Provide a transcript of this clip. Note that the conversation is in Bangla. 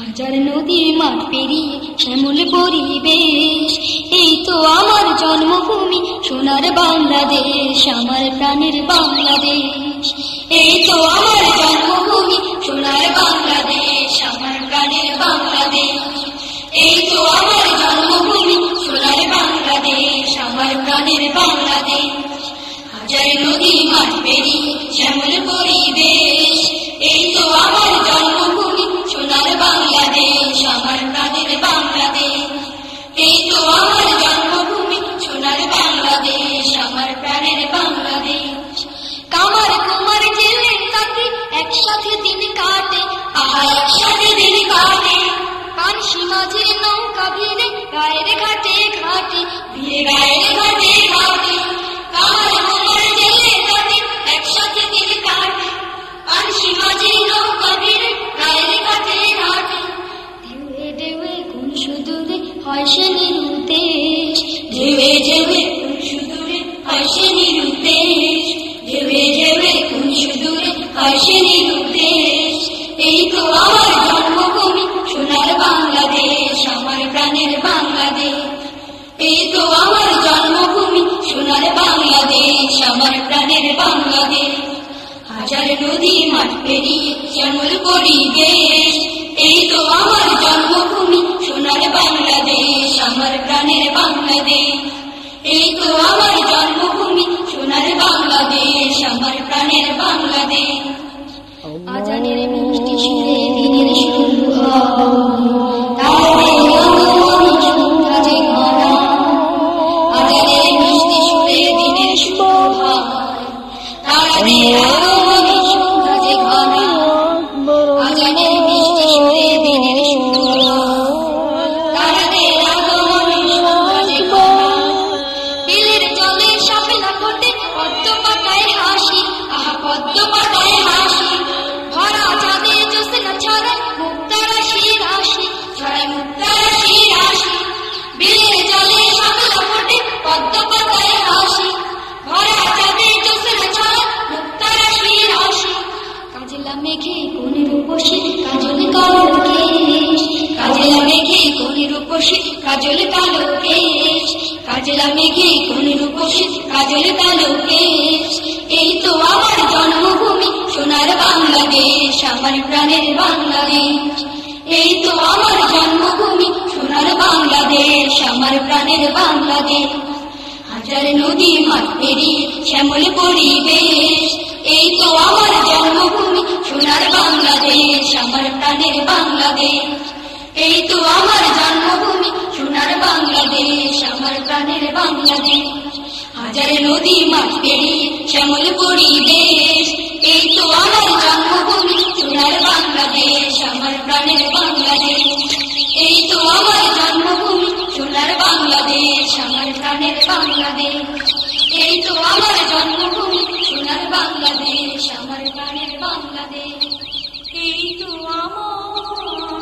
হাজার নদীর মাঠ পেরিয়ে শ্যামল পরিবেশ। এই তো আমার জন্মভূমি, সোনার বাংলাদেশ, আমার প্রাণের বাংলাদেশ। এই তো আমার জন্মভূমি, সোনার বাংলাদেশ, আমার প্রাণের বাংলাদেশ। এই তো আমার জন্মভূমি, সোনার বাংলাদেশ, আমার প্রাণের বাংলাদেশ। হাজার নদী মাঠ পেরিয়ে শ্যামল পরিবেশ। বাংলাদেশ আমার প্রাণের বাংলাদেশ কামার কুমার জেলে তাতে একসাথে দিন কাটে আহা একসাথে দিন কাটে কানসি মাঝে নৌকা ভিড়ে, গায়ের ঘাটে। সুদূরে হয় এই তো আমার জন্মভূমি সোনার বাংলাদেশ, আমার প্রাণের বাংলাদেশ। এই তো আমার জন্মভূমি সোনার বাংলাদেশ, আমার প্রাণের বাংলাদেশ। হাজার নদী, মাঠ পেরিয়ে শ্যামল পরিবেশ। এই তো আমার জন্মভূমি সোনার বাংলাদেশ, আমার প্রাণের বাংলাদেশ। এই তো আমার জন্মভূমি বাংলাদেশ আমার প্রাণের বাংলাদেশ। আজানের কাজল কালো কেশ, কাজলা মেঘে কোন রূপসী কাজল কালো কেশ। এই তো আমার জন্মভূমি, সোনার বাংলাদেশ, আমার প্রাণের বাংলাদেশ। এই তো আমার জন্মভূমি, সোনার বাংলাদেশ, আমার প্রাণের বাংলাদেশ। হাজার নদী মাঠ পেরিয়ে শ্যামল পরিবেশ। এই তো আমার জন্মভূমি, সোনার বাংলাদেশ, আমার প্রাণের বাংলাদেশ। এই তো আমার জন্মভূমি, সোনার বাংলাদেশ, আমার প্রাণের বাংলাদেশ। হাজার নদী মাঠ পেরিয়ে শ্যামল পরিবেশ। এই তো আমার জন্মভূমি, সোনার বাংলাদেশ, আমার প্রাণের বাংলাদেশ। এই তো আমার জন্মভূমি, সোনার বাংলাদেশ, আমার প্রাণের বাংলাদেশ। এই তো আমার জন্মভূমি, সোনার বাংলাদেশ, আমার প্রাণের বাংলাদেশ। এই তো আমার